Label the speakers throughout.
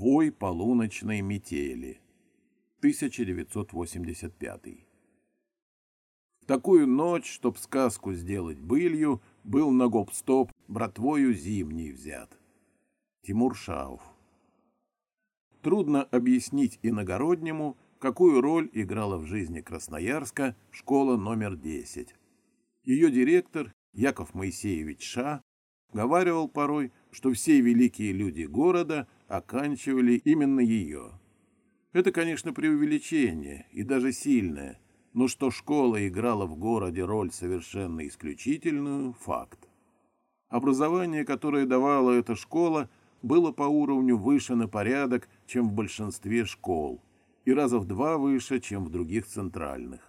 Speaker 1: Вой полуночной метели. 1985. В такую ночь, чтоб сказку сделать былью, был на гоп-стоп братвою зимний взят. Тимур Шауф. Трудно объяснить иногороднему, какую роль играла в жизни Красноярска школа номер 10. Ее директор Яков Моисеевич Ша говаривал порой, что все великие люди города оканчивали именно ее. Это, конечно, преувеличение и даже сильное, но что школа играла в городе роль совершенно исключительную – факт. Образование, которое давала эта школа, было по уровню выше на порядок, чем в большинстве школ, и раза в два выше, чем в других центральных.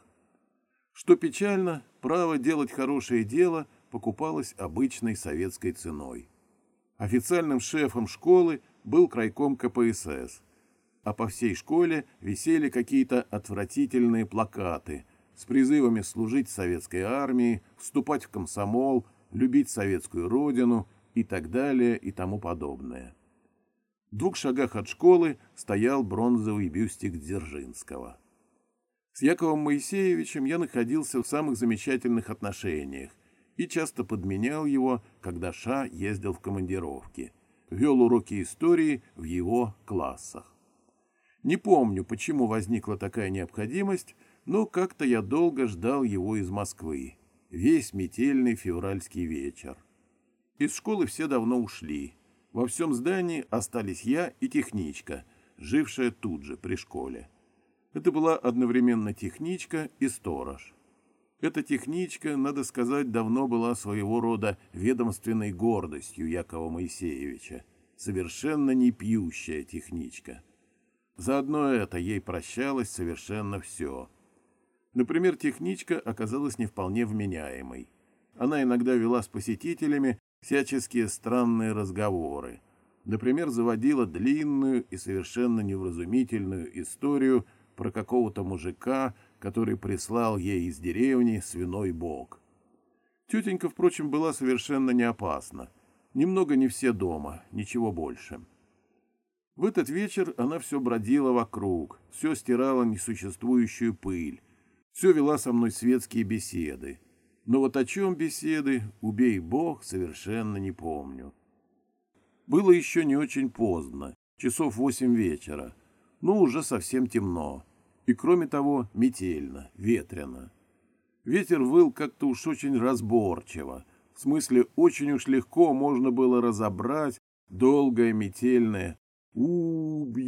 Speaker 1: Что печально, право делать хорошее дело покупалось обычной советской ценой. Официальным шефом школы был крайком КПСС, а по всей школе висели какие-то отвратительные плакаты с призывами служить советской армии, вступать в комсомол, любить советскую родину и так далее и тому подобное. В двух шагах от школы стоял бронзовый бюстик Дзержинского. С Яковом Моисеевичем я находился в самых замечательных отношениях и часто подменял его, когда Ша ездил в командировки, вел уроки истории в его классах. Не помню, почему возникла такая необходимость, но как-то я долго ждал его из Москвы, весь метельный февральский вечер. Из школы все давно ушли. Во всем здании остались я и техничка, жившая тут же при школе. Это была одновременно техничка и сторож. Эта техничка, надо сказать, давно была своего рода ведомственной гордостью Якова Моисеевича. Совершенно не пьющая техничка. Заодно это ей прощалось совершенно все. Например, техничка оказалась не вполне вменяемой. Она иногда вела с посетителями всяческие странные разговоры. Например, заводила длинную и совершенно невразумительную историю про какого-то мужика, который прислал ей из деревни свиной бог. Тетенька, впрочем, была совершенно не опасна. Немного не все дома, ничего больше. В этот вечер она все бродила вокруг, все стирала несуществующую пыль, все вела со мной светские беседы. Но вот о чем беседы, убей бог, совершенно не помню. Было еще не очень поздно, часов восемь вечера, но уже совсем темно. И кроме того, метельно, ветрено. Ветер выл как-то уж очень разборчиво, в смысле очень уж легко можно было разобрать долгое метельное «убью»,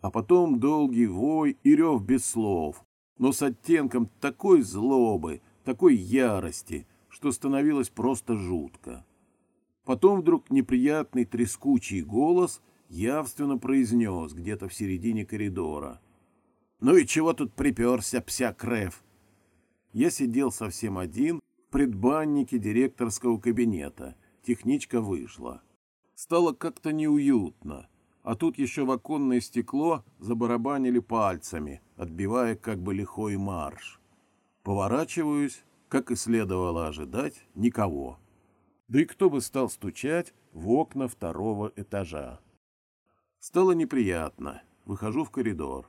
Speaker 1: а потом долгий вой и рев без слов, но с оттенком такой злобы, такой ярости, что становилось просто жутко. Потом вдруг неприятный трескучий голос явственно произнес где-то в середине коридора. «Ну и чего тут приперся, пся Крев?» Я сидел совсем один в предбаннике директорского кабинета. Техничка вышла. Стало как-то неуютно а тут еще в оконное стекло забарабанили пальцами, отбивая как бы лихой марш. Поворачиваюсь, как и следовало ожидать, никого. Да и кто бы стал стучать в окна второго этажа. Стало неприятно. Выхожу в коридор.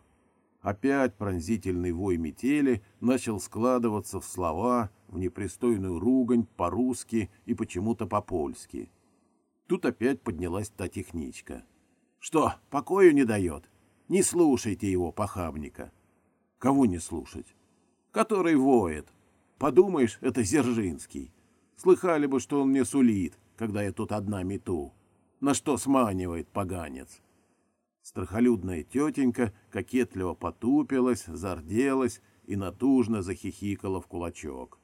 Speaker 1: Опять пронзительный вой метели начал складываться в слова, в непристойную ругань по-русски и почему-то по-польски. Тут опять поднялась та техничка. Что, покою не дает? Не слушайте его, похабника. Кого не слушать? Который воет. Подумаешь, это Зержинский. Слыхали бы, что он мне сулит, когда я тут одна мету. На что сманивает поганец? Страхолюдная тетенька кокетливо потупилась, зарделась и натужно захихикала в кулачок.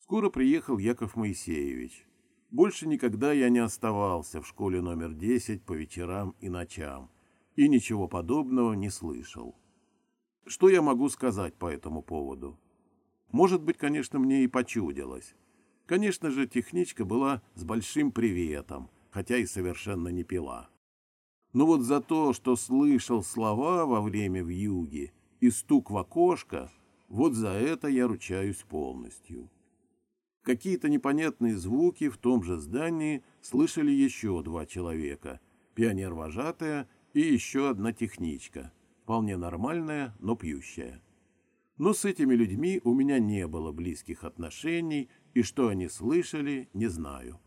Speaker 1: Скоро приехал Яков Моисеевич. Больше никогда я не оставался в школе номер 10 по вечерам и ночам, и ничего подобного не слышал. Что я могу сказать по этому поводу? Может быть, конечно, мне и почудилось. Конечно же, техничка была с большим приветом, хотя и совершенно не пила. Но вот за то, что слышал слова во время вьюги и стук в окошко, вот за это я ручаюсь полностью. Какие-то непонятные звуки в том же здании слышали еще два человека, пионер-вожатая и еще одна техничка, вполне нормальная, но пьющая. Но с этими людьми у меня не было близких отношений, и что они слышали, не знаю.